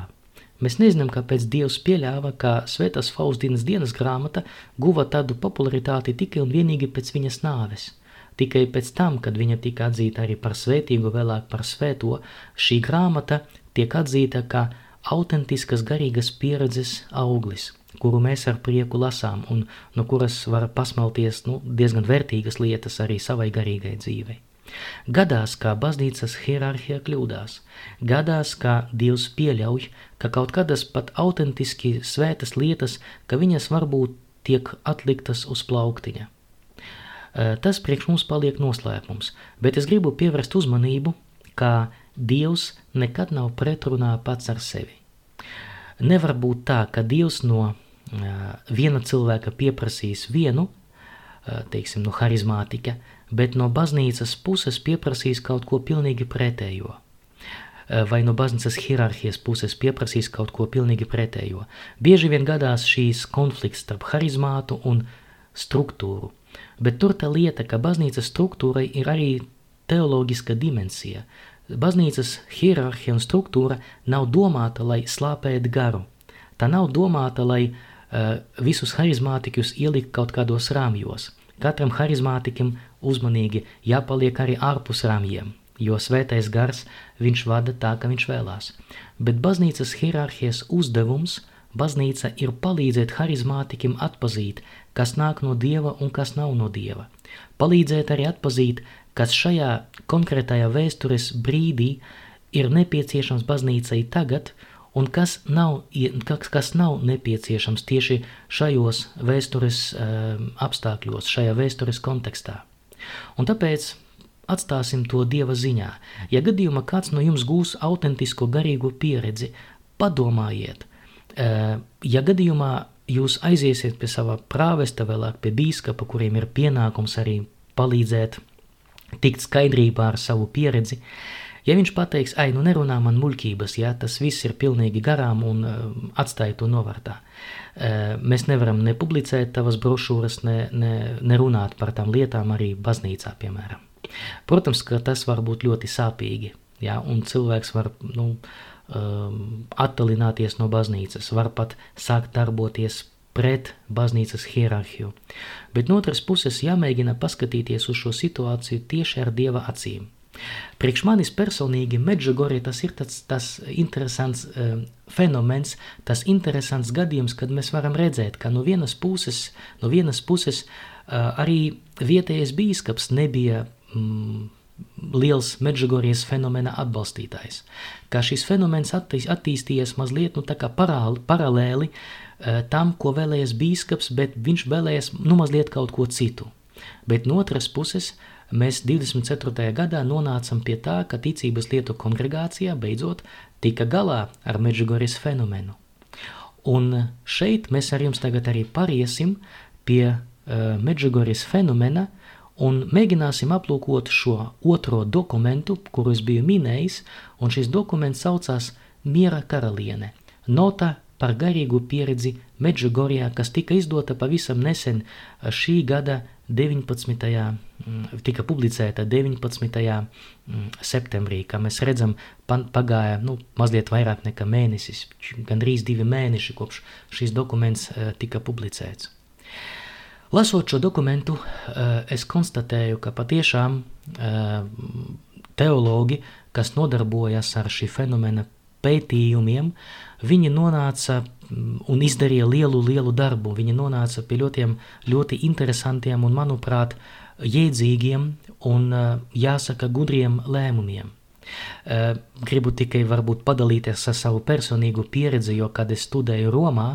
Mēs nezinām, kāpēc Dievs pieļāva, ka Svētās Faustīnas dienas grāmata guva tādu popularitāti tikai un vienīgi pēc viņas nāves. tikai pēc tam, kad viņa tika atzīta arī par svētīgu, vēlāk par svēto, šī grāmata tiek atzīta kā autentiskas garīgas pieredzes auglis, kuru mēs ar prieku lasām un no kuras var pasmelties nu, diezgan vērtīgas lietas arī savai garīgai dzīvei. Gadās, kā baznīcas hierarhija kļūdās, gadās, kā Dievs pieļauj, ka kaut kādas pat autentiski svētas lietas, ka viņas varbūt tiek atliktas uz plauktiņa. Tas priekš mums paliek noslēpums, bet es gribu pievērst uzmanību, ka Dievs nekad nav pretrunā pats ar sevi. Nevar būt tā, ka Dievs no viena cilvēka pieprasīs vienu, teiksim, no harizmātika, bet no baznīcas puses pieprasīs kaut ko pilnīgi pretējo. Vai no baznīcas hierarhijas puses pieprasīs kaut ko pilnīgi pretējo. Bieži vien gadās šīs konflikts starp harizmātu un struktūru, bet tur tā lieta, ka baznīcas struktūrai ir arī teoloģiska dimensija. Baznīcas hierarhija un struktūra nav domāta, lai slāpētu garu. Tā nav domāta, lai uh, visus harizmātikus ielikt kaut kādos rāmjos. Katram harizmātikam uzmanīgi jāpaliek arī ārpus rāmjiem, jo svētais gars viņš vada tā, ka viņš vēlās. Bet baznīcas hierarhijas uzdevums baznīca ir palīdzēt harizmātikim atpazīt, kas nāk no dieva un kas nav no dieva. Palīdzēt arī atpazīt, kas šajā konkrētajā vēstures brīdī ir nepieciešams baznīcai tagad, un kas nav, kas, nav nepieciešams tieši šajos vēstures uh, apstākļos, šajā vēstures kontekstā. Un tāpēc atstāsim to Dieva ziņā. Ja gadījumā kāds no jums gūs autentisko garīgo pieredzi, padomājiet, ja gadījumā jūs aiziesiet pie sava prāvesta, vēlāk pie bīskapa, kuriem ir pienākums arī palīdzēt tikt skaidrībā ar savu pieredzi, ja viņš pateiks, ai, nu nerunā man muļķības, ja tas viss ir pilnīgi garām un uh, atstāja to novārtā. Uh, mēs nevaram ne publicēt tavas brošūras, ne, ne, ne runāt par tām lietām arī baznīcā, piemēram. Protams, ka tas var būt ļoti sāpīgi, ja, un cilvēks var, nu, um, attalināties no baznīcas, var pat sākt darboties pret baznīcas hierarhiju. Bet no otras puses jāmēģina paskatīties uz šo situāciju tieši ar Dieva acīm. Priekš manis personīgi Medžugorje tas ir tas, tas interesants uh, fenomens, tas interesants gadījums, kad mēs varam redzēt, ka no vienas puses, no vienas puses uh, arī vietējais bīskaps nebija mm, liels Medžugorjes fenomena atbalstītājs. Kā šis fenomens attīs, attīstījies mazliet nu, parāli, paralēli uh, tam, ko vēlējies bīskaps, bet viņš vēlējies nu, mazliet kaut ko citu. Bet no otras puses, mēs 24. gadā nonācam pie tā, ka ticības lietu kongregācijā beidzot tika galā ar Medžugoris fenomenu. Un šeit mēs ar jums tagad arī pariesim pie uh, Medžugoris fenomena un mēģināsim aplūkot šo otro dokumentu, kuru es biju minējis, un šis dokuments saucās Miera karaliene – nota par garīgu pieredzi Medžugorijā, kas tika izdota pavisam nesen šī gada 19. Mm, tika publicēta 19. Mm, septembrī, kā mēs redzam, pagāja nu, mazliet vairāk nekā mēnesis, gandrīz divi mēneši kopš šis dokuments eh, tika publicēts. Lasot šo dokumentu, eh, es konstatēju, ka patiešām eh, teologi, kas nodarbojas ar šī fenomena pētījumiem, viņi nonāca un izdarīja lielu, lielu darbu. Viņi nonāca pie ļoti, ļoti interesantiem un, manuprāt, jēdzīgiem un, jāsaka, gudriem lēmumiem. Gribu tikai varbūt padalīties ar savu personīgu pieredzi, jo, kad es studēju Romā,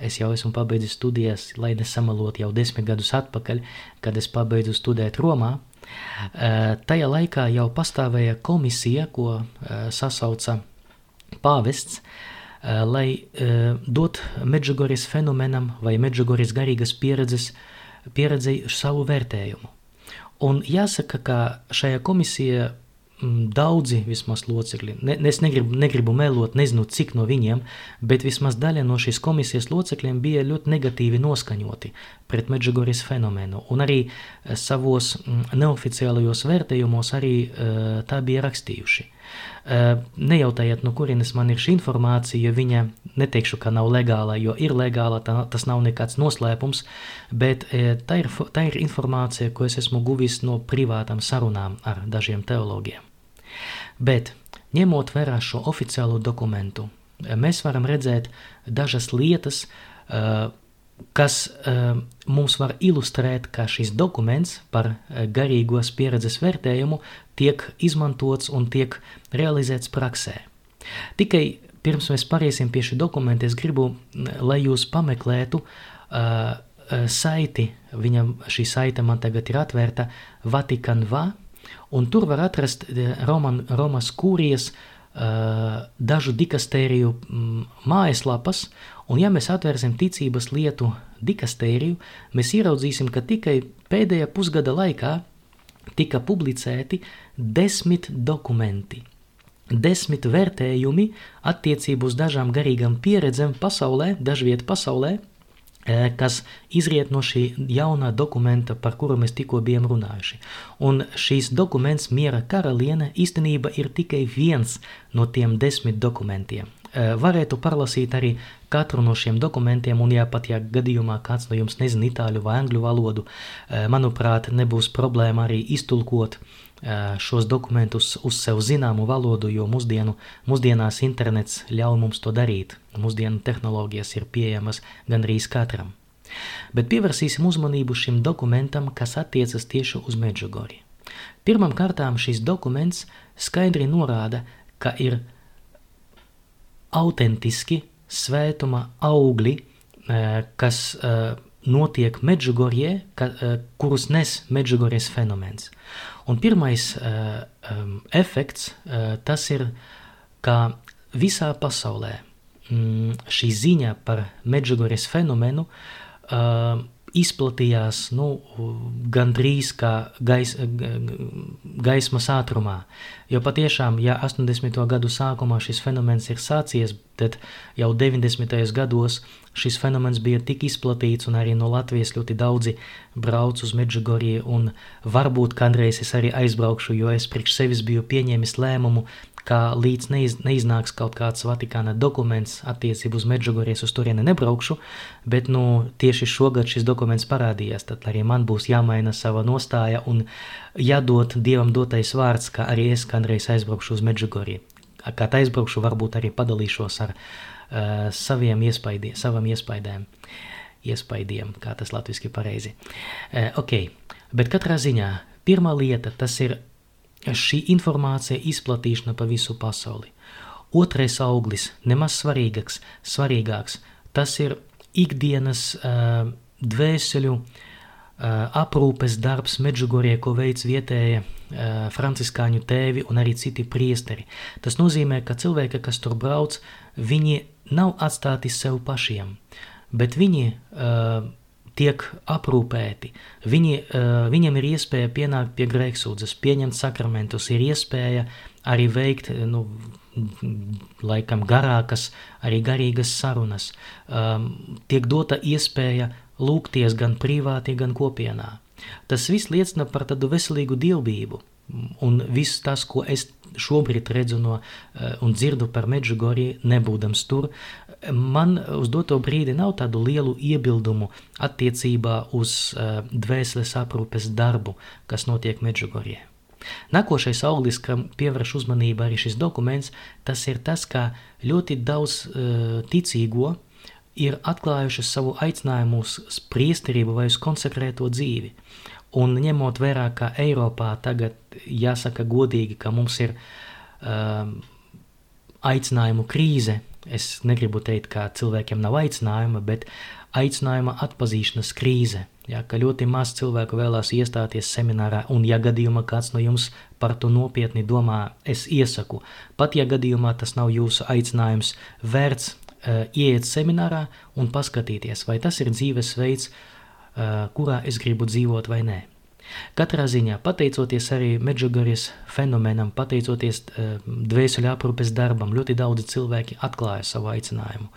es jau esmu pabeidzis studijas, lai nesamalot jau desmit gadus atpakaļ, kad es pabeidzu studēt Romā, tajā laikā jau pastāvēja komisija, ko sasauca pāvests, Eh, lai dot Medžugoris fenomenam vai Medžugoris garīgas pieredzes, pieredzei savu vērtējumu. Un jāsaka, ka šajā komisija mm, daudzi vismaz locekļi, ne, es negribu, negribu melot, nezinu cik no viņiem, bet vismaz daļa no šīs komisijas locekļiem bija ļoti negatīvi noskaņoti pret Medžugoris fenomenu, un arī savos mm, neoficiālajos vērtējumos arī tā bija rakstījuši. Uh, nejautājiet, no kurienes man ir šī informācija, viņa neteikšu, ka nav legāla, jo ir legāla, tā, tas nav nekāds noslēpums, bet tā, ir, tā ir informācija, ko es esmu guvis no privātām sarunām ar dažiem teologiem. Bet, ņemot vērā šo oficiālo dokumentu, mēs varam redzēt dažas lietas, kas mums var ilustrēt, ka šis dokuments par garīgos pieredzes vērtējumu tiek izmantots un tiek realizēts praksē. Tikai pirms mēs pāriesim pie šī dokumenta, es gribu, lai jūs pameklētu uh, saiti, viņam šī saite man tagad ir atvērta, Vatikan Va, un tur var atrast Roman, Romas kūrijas uh, dažu dikastēriju mājaslapas, un ja mēs atvērsim ticības lietu dikastēriju, mēs ieraudzīsim, ka tikai pēdējā pusgada laikā tika publicēti desmit dokumenti, desmit vērtējumi attiecību uz dažām garīgām pieredzēm pasaulē, dažviet pasaulē, Eh, kas izriet no šī jaunā dokumenta, par kuru mēs tikko bijām runājuši. Un šīs dokuments Miera karaliene īstenībā ir tikai viens no tiem desmit dokumentiem. Eh, varētu parlasīt arī katru no šiem dokumentiem, un ja pat ja gadījumā kāds no jums nezina itāļu vai angļu valodu, eh, manuprāt, nebūs problēma arī iztulkot uh, šos dokumentus uz sev zināmu valodu, jo mūsdienu, mūsdienās internets ļauj mums to darīt. Mūsdienu tehnoloģijas ir pieejamas gandrīz katram. Bet pievērsīsim uzmanību šim dokumentam, kas attiecas tieši uz Medžugorju. Pirmam kārtām šis dokuments skaidri norāda, ka ir autentiski svētuma augļi, kas notiek Medžugorjē, kurus nes Medžugorjes fenomens. Un pirmais efekts tas ir, ka visā pasaulē mm, šī ziņa par Medžugoras fenomenu izplatījās nu, gandrīz kā gais, gaismas ātrumā. Jo patiešām, ja 80. gadu sākumā šis fenomens ir sācies, tad jau 90. gados šis fenomens bija tik izplatīts un arī no Latvijas ļoti daudzi brauc uz Medžugorju un varbūt kādreiz es arī aizbraukšu, jo es priekš sevis biju pieņēmis lēmumu ka līdz neiz, neiznāks kaut kāds Vatikāna dokuments attiecību uz Medžugorjes uz turieni nebraukšu, bet nu, tieši šogad šis dokuments parādījās, tad arī man būs jāmaina sava nostāja un jādod Dievam dotais vārds, ka arī es kādreiz aizbraukšu uz Medžugorju. Kad aizbraukšu, varbūt arī padalīšos ar uh, saviem iespaidiem, savam iespaidēm, iespaidiem, kā tas latviski pareizi. Uh, ok, bet katrā ziņā pirmā lieta tas ir šī informācija izplatīšana pa visu pasauli. Otrais auglis, nemaz svarīgāks, svarīgāks tas ir ikdienas uh, dvēseļu uh, aprūpes darbs Medžugorie, ko veids vietējie uh, franciskāņu tēvi un arī citi priesteri. Tas nozīmē, ka cilvēki, kas tur brauc, viņi nav atstāti sev pašiem, bet viņi uh, tiek aprūpēti. Viņi, uh, viņiem ir iespēja pienākt pie grēksūdzes, pieņemt sakramentus, ir iespēja arī veikt, nu, laikam garākas, arī garīgas sarunas. Um, tiek dota iespēja lūgties gan privāti, gan kopienā. Tas viss liecina par tādu veselīgu dievbību. Un viss tas, ko es šobrīd redzu no, un dzirdu par Medžugorju, nebūdams tur, man uz doto brīdi nav tādu lielu iebildumu attiecībā uz uh, dvēseles aprūpes darbu, kas notiek Medžugorjē. Nākošais auglis, kam pievērš uzmanību arī šis dokuments, tas ir tas, ka ļoti daudz uh, ticīgo ir atklājuši savu aicinājumu uz priesterību vai uz konsekrēto dzīvi. Un ņemot vērā, ka Eiropā tagad jāsaka godīgi, ka mums ir uh, aicinājumu krīze, Es negribu teikt, ka cilvēkiem nav aicinājuma, bet aicinājuma atpazīšanas krīze. Ja, ka ļoti maz cilvēku vēlās iestāties seminārā, un, ja gadījumā kāds no jums par to nopietni domā, es iesaku, pat ja gadījumā tas nav jūsu aicinājums, vērts ieiet seminārā un paskatīties, vai tas ir dzīvesveids, uh, kurā es gribu dzīvot vai nē. Katrā ziņā, pateicoties arī Medžugaries fenomenam, pateicoties uh, dvēseli aprūpes darbam, ļoti daudzi cilvēki atklāja savu aicinājumu.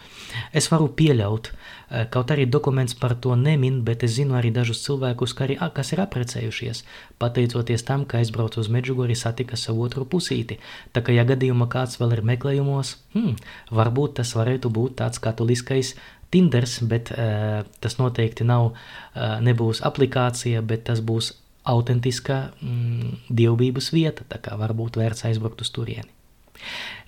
Es varu pieļaut, uh, kaut arī dokuments par to nemin, bet es zinu arī dažus cilvēkus, arī, kas ir aprecējušies, pateicoties tam, ka aizbraucu uz Medžugori, satika savu otru pusīti. Tā kā, ja gadījumā kāds vēl ir meklējumos, hmm, varbūt tas varētu būt tāds katoliskais Tinders, bet uh, tas noteikti nav, uh, nebūs aplikācija, bet tas būs autentiskā mm, dievbības vieta, tā kā varbūt vērts aizbraukt uz turieni.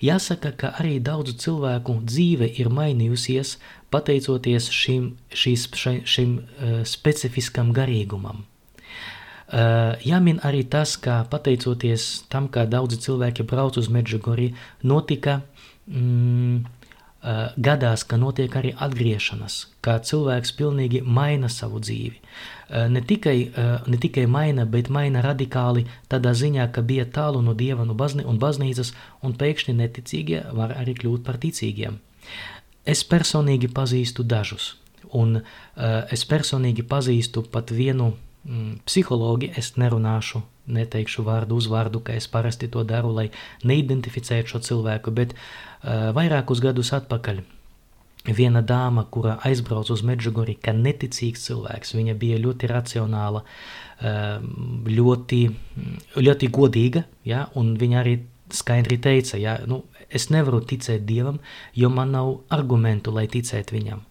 Jāsaka, ka arī daudzu cilvēku dzīve ir mainījusies pateicoties šim, šīs, šim, uh, specifiskam garīgumam. Uh, jāmin arī tas, ka pateicoties tam, kā daudzi cilvēki brauc uz Medžugorju, notika mm, gadās, ka notiek arī atgriešanās, kā cilvēks pilnīgi maina savu dzīvi. Eh, ne tikai, eh, ne tikai maina, bet maina radikāli tādā ziņā, ka bija tālu no dieva no bazni, un baznīcas, un pēkšņi neticīgie var arī kļūt par ticīgiem. Es personīgi pazīstu dažus, un es personīgi pazīstu pat vienu mm, psihologi, es nerunāšu, neteikšu vārdu uzvārdu, ka es parasti to daru, lai neidentificētu šo cilvēku, bet uh, vairākus gadus atpakaļ viena dāma, kura aizbrauca uz Medžugori, ka neticīgs cilvēks, viņa bija ļoti racionāla, ehm, ļoti, ļoti godīga, ja, un viņa arī skaidri teica, ja, nu, es nevaru ticēt Dievam, jo man nav argumentu, lai ticētu viņam.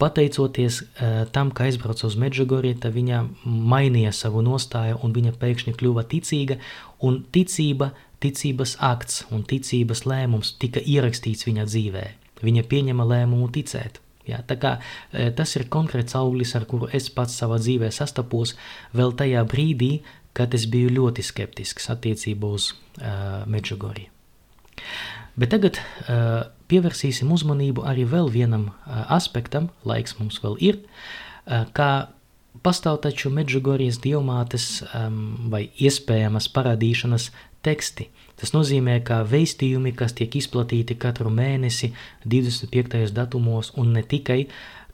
Pateicoties uh, tam, ka aizbrauca uz Medžugorju, tad viņa mainīja savu nostāju un viņa pēkšņi kļuva ticīga, un ticība, ticības akts un ticības lēmums tika ierakstīts viņa dzīvēm. Viņa pieņema lēmumu ticēt. Ja, tā kā, e, tas ir konkrēts auglis, ar kuru es pats savā dzīvē sastapos vēl tajā brīdī, kad es biju ļoti skeptisks attiecībā uz uh, Medžugorju. Bet tagad uh, pievērsīsim uzmanību arī vēl vienam uh, aspektam, laiks mums vēl ir, uh, kā pastāv taču Medžugorjas dievmātes um, vai iespējamas parādīšanas teksti. Tas nozīmē, ka veistījumi, kas tiek izplatīti katru mēnesi 25. datumos un ne tikai,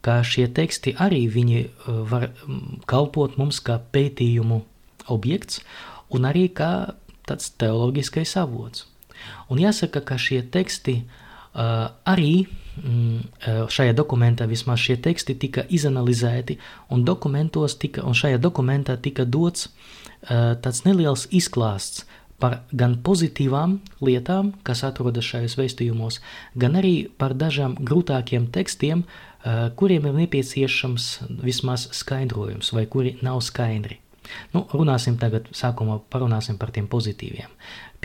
ka šie teksti arī viņi var kalpot mums kā pētījumu objekts un arī kā tāds teoloģiskais avots. Un jāsaka, ka šie teksti uh, arī mm, šajā dokumentā vismaz šie teksti tika izanalizēti un tika, un šajā dokumentā tika dots uh, tāds neliels izklāsts par gan pozitīvām lietām, kas atrodas šajos vēstījumos, gan arī par dažām grūtākiem tekstiem, uh, kuriem ir nepieciešams vismaz skaidrojums, vai kuri nav skaidri. Nu, runāsim tagad, sākumā parunāsim par tiem pozitīviem.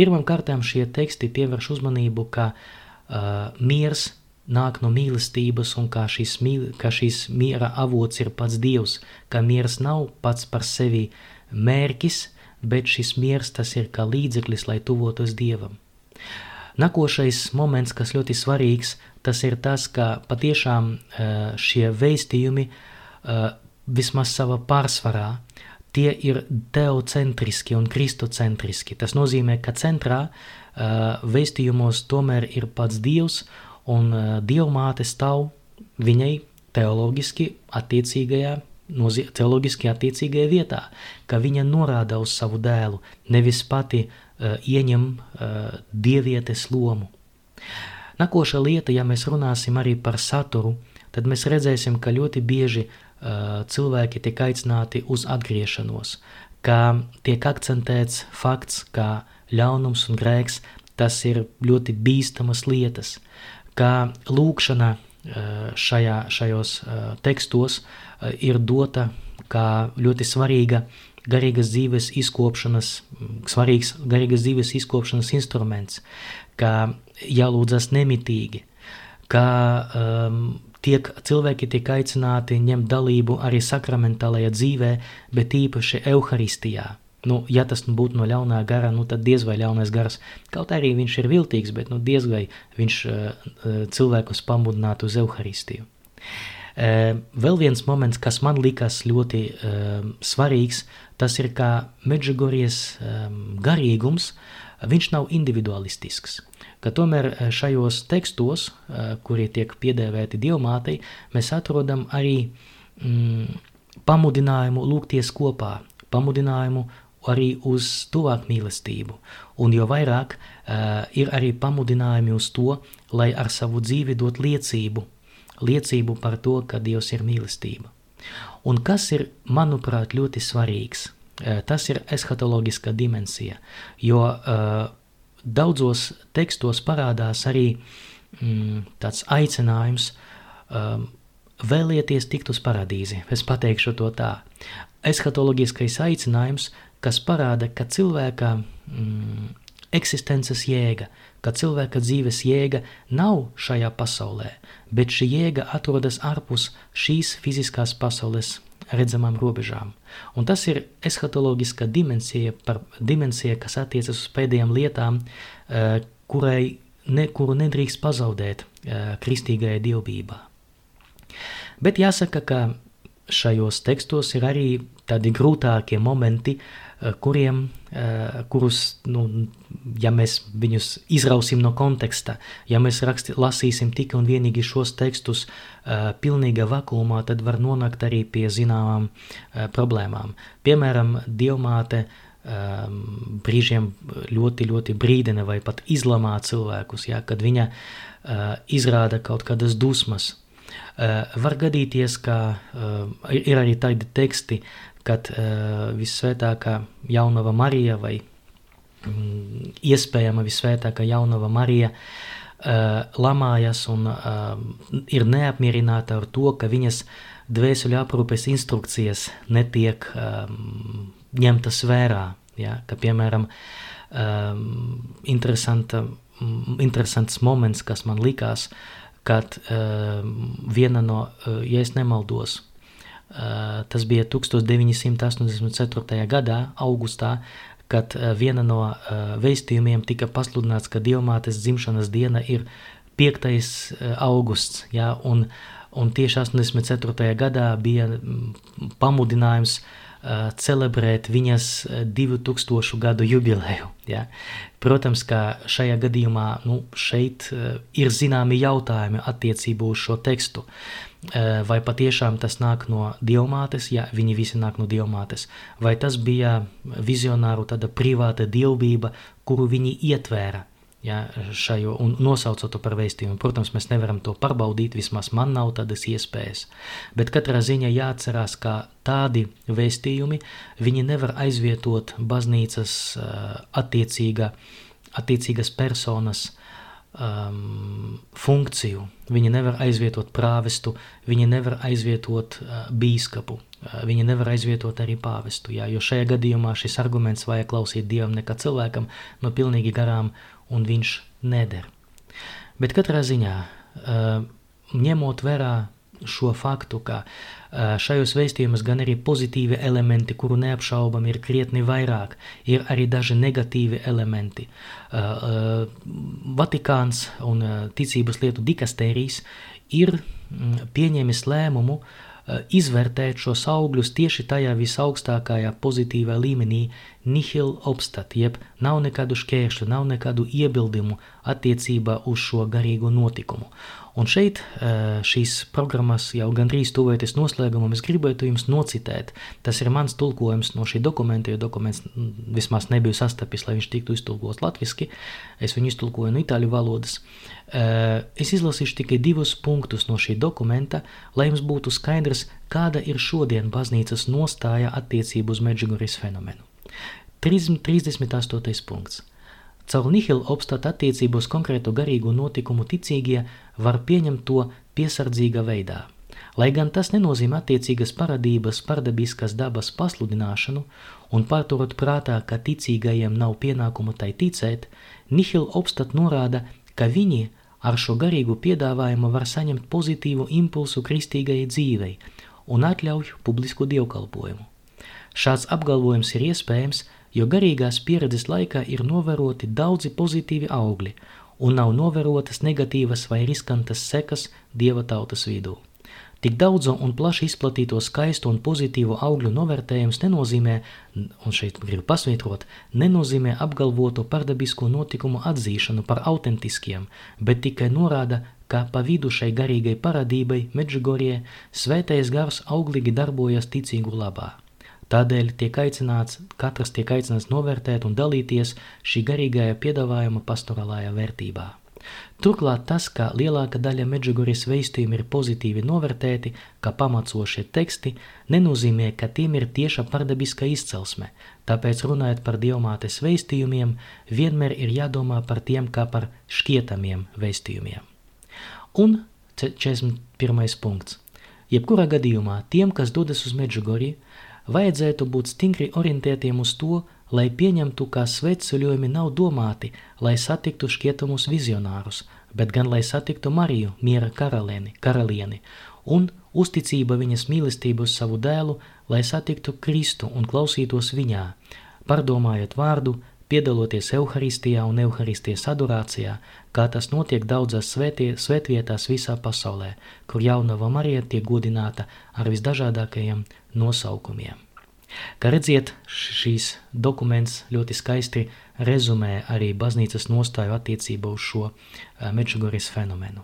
Pirmam kārtām šie teksti pievērš uzmanību, ka uh, miers nāk no mīlestības un kā šis, mīl, ka šis miera avots ir pats Dievs, ka miers nav pats par sevi mērķis, bet šis miers tas ir kā līdzeklis, lai tuvotos Dievam. Nākošais moments, kas ļoti svarīgs, tas ir tas, ka patiešām šie vēstījumi vismaz savā pārsvarā tie ir teocentriski un kristocentriski. Tas nozīmē, ka centrā vēstījumos tomēr ir pats Dievs un Dievmāte stāv viņai teoloģiski attiecīgajā teoloģiski attiecīgajā vietā, ka viņa norāda uz savu dēlu, nevis pati uh, ieņem uh, dievietes lomu. Nākošā lieta, ja mēs runāsim arī par saturu, tad mēs redzēsim, ka ļoti bieži uh, cilvēki tiek aicināti uz atgriešanos, ka tiek akcentēts fakts, ka ļaunums un grēks tas ir ļoti bīstamas lietas, ka lūkšana šajā, šajos tekstos ir dota kā ļoti svarīga garīgas dzīves izkopšanas, svarīgs garīgas dzīves izkopšanas instruments, kā jālūdzas nemitīgi, kā um, tiek, cilvēki tiek aicināti ņemt dalību arī sakramentālajā dzīvē, bet īpaši Euharistijā. Nu, ja tas nu būtu no ļaunā gara, nu, tad diez vai ļaunais gars, kaut arī viņš ir viltīgs, bet nu, diez vai viņš uh, cilvēkus pamudinātu uz Euharistiju. Uh, vēl viens moments, kas man likās ļoti uh, svarīgs, tas ir, ka Medžugorijas um, garīgums, viņš nav individualistisks. Ka tomēr šajos tekstos, uh, kuri tiek piedēvēti dievmātei, mēs atrodam arī mm, pamudinājumu lūgties kopā, pamudinājumu arī uz tuvāk mīlestību. Un jo vairāk uh, ir arī pamudinājumi uz to, lai ar savu dzīvi dot liecību, liecību par to, ka Dievs ir mīlestība. Un kas ir, manuprāt, ļoti svarīgs, uh, tas ir eskatoloģiska dimensija, jo uh, daudzos tekstos parādās arī mm, tāds aicinājums um, vēlieties tikt uz paradīzi. Es pateikšu to tā. Eskatoloģiskais aicinājums kas parāda, ka cilvēka mm, eksistences jēga, ka cilvēka dzīves jēga nav šajā pasaulē, bet šī jēga atrodas ārpus šīs fiziskās pasaules redzamām robežām. Un tas ir eskatoloģiska dimensija, par, dimensija kas attiecas uz pēdējām lietām, uh, kurai ne, kuru nedrīkst pazaudēt uh, kristīgajā dievbībā. Bet jāsaka, ka šajos tekstos ir arī tādi grūtākie momenti, Eh, kuriem, eh, kurus, nu, ja mēs viņus izrausim no konteksta, ja mēs raksti, lasīsim tikai un vienīgi šos tekstus uh, pilnīga vakumā, tad var nonākt arī pie zināmām problēmām. Piemēram, Dievmāte um, brīžiem ļoti, ļoti brīdina vai pat izlamā cilvēkus, ja, kad viņa izrāda kaut kādas dusmas. Var gadīties, ka ir arī tādi teksti, kad uh, visvētākā jaunava Marija vai mm, iespējama visvētākā jaunava Marija uh, lamājas un uh, ir neapmierināta ar to, ka viņas dvēseli aprūpes instrukcijas netiek um, ņemtas vērā. Ja? Ka, piemēram, um, interesanta, interesants moments, kas man likās, kad uh, viena no, uh, ja es nemaldos, tas bija 1984. gadā, augustā, kad eh, viena no eh, vēstījumiem tika pasludināts, ka Dievmātes dzimšanas diena ir 5. augusts, ja, un, un tieši 84. gadā bija mm, pamudinājums uh, celebrēt viņas 2000 gadu jubileju. Ja? Protams, ka šajā gadījumā nu, šeit ir zināmi jautājumi attiecībā uz šo tekstu. Uh, Eh, vai patiešām tas nāk no dievmātes, ja viņi visi nāk no dievmātes, vai tas bija vizionāru tāda privāta dievbība, kuru viņi ietvēra ja, šajo un nosauca to par vēstījumu. Protams, mēs nevaram to pārbaudīt, vismaz man nav tādas iespējas. Bet katrā ziņā jāatcerās, ka tādi vēstījumi, viņi nevar aizvietot baznīcas uh, attiecīga, attiecīgas personas um, funkciju. Viņi nevar aizvietot prāvestu, viņi nevar aizvietot uh, bīskapu, uh, viņi nevar aizvietot arī pāvestu. Jā, jo šajā gadījumā šis arguments vajag klausīt dievam nekā cilvēkam no pilnīgi garām, un viņš neder. Bet katrā ziņā, uh, ņemot vērā šo faktu, ka šajos vēstījumos gan arī pozitīvi elementi, kuru neapšaubam ir krietni vairāk, ir arī daži negatīvi elementi. Vatikāns un ticības lietu dikastērijas ir pieņēmis lēmumu izvērtēt šos augļus tieši tajā visaugstākajā pozitīvā līmenī, nihil obstat, jeb nav nekādu šķēršļu, nav nekādu iebildumu attiecībā uz šo garīgo notikumu. Un šeit šīs programmas jau gandrīz tuvojoties noslēgumam, es gribētu jums nocitēt. Tas ir mans tulkojums no šī dokumenta, jo dokuments vismaz nebija sastapis, lai viņš tiktu iztulkots latviski. Es viņu iztulkoju no itāļu valodas. Es izlasīšu tikai divus punktus no šī dokumenta, lai jums būtu skaidrs, kāda ir šodien baznīcas nostāja attiecību uz Medžugoris fenomenu. 38. punkts. Caur nihilu obstat attiecību uz konkrētu garīgu notikumu ticīgie var pieņemt to piesardzīga veidā. Lai gan tas nenozīmē attiecīgas paradības, pardabiskas dabas pasludināšanu, un paturot prātā, ka ticīgajiem nav pienākumu tai ticēt, nihil obstat norāda, ka viņi ar šo garīgu piedāvājumu var saņemt pozitīvu impulsu kristīgajai dzīvei un atļauj publisku dievkalpojumu. Šāds apgalvojums ir iespējams, jo garīgās pieredzes laikā ir novēroti daudzi pozitīvi augļi un nav novērotas negatīvas vai riskantas sekas dieva tautas vidū. Tik daudzu un plaši izplatīto skaistu un pozitīvu augļu novērtējums nenozīmē, un šeit gribu pasvītrot, nenozīmē apgalvoto pardabisko notikumu atzīšanu par autentiskiem, bet tikai norāda, ka pa vidu šai garīgai paradībai Medžugorie svētais gars auglīgi darbojas ticīgu labā. Tādēļ tiek aicināts, katrs tiek aicināts novērtēt un dalīties šī garīgajā piedāvājuma pastorālajā vērtībā. Turklāt tas, ka lielāka daļa Medžugoris veistījumi ir pozitīvi novērtēti, kā pamacošie teksti, nenozīmē, ka tiem ir tieša pardabiska izcelsme, tāpēc runājot par dievmātes veistījumiem, vienmēr ir jādomā par tiem kā par šķietamiem veistījumiem. Un 41. punkts. Jebkurā gadījumā tiem, kas dodas uz Medžugoriju, vajadzētu būt stingri orientētiem uz to, lai pieņemtu, ka svētceļojumi nav domāti, lai satiktu šķietamus vizionārus, bet gan lai satiktu Mariju, miera karalieni, karalieni, un uzticība viņas mīlestību uz savu dēlu, lai satiktu Kristu un klausītos viņā, pārdomājot vārdu, piedaloties Euharistijā un Euharistijas adorācijā, kā tas notiek daudzās svētie, svētvietās visā pasaulē, kur jaunava Marija tiek godināta ar visdažādākajiem nosaukumiem. Kā redziet, šīs dokuments ļoti skaisti rezumē arī baznīcas nostāju attiecībā uz šo Medžugoris fenomenu.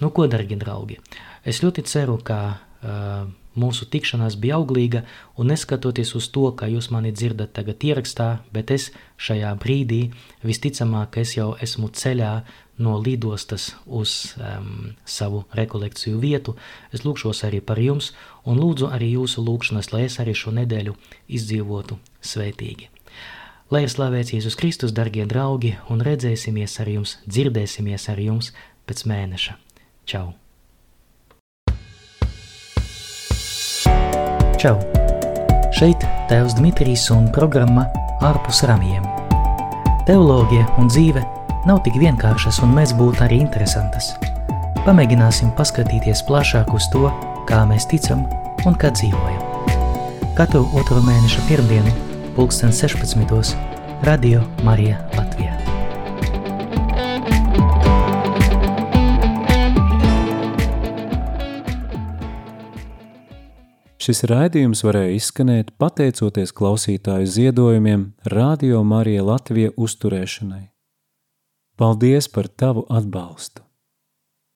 Nu ko, dargi draugi, es ļoti ceru, ka uh, mūsu tikšanās bija auglīga, un neskatoties uz to, ka jūs mani dzirdat tagad ierakstā, bet es šajā brīdī visticamāk, es jau esmu ceļā no lidostas uz um, savu rekolekciju vietu. Es lūkšos arī par jums un lūdzu arī jūsu lūkšanas, lai es arī šo nedēļu izdzīvotu svētīgi. Lai ir slavēts Jēzus Kristus, darbie draugi, un redzēsimies ar jums, dzirdēsimies ar jums pēc mēneša. Čau! Čau! Šeit Tēvs Dmitrijs un programma ārpus ramjiem. Teoloģija un dzīve – nav tik vienkāršas un mēs būtu arī interesantas. Pamēģināsim paskatīties plašāk uz to, kā mēs ticam un kā dzīvojam. Katru otro mēneša pirmdienu, pulksten 16. Radio Marija Latvijā.
Šis raidījums varēja izskanēt pateicoties klausītāju ziedojumiem Radio Marija Latvija uzturēšanai. Paldies par tavu atbalstu!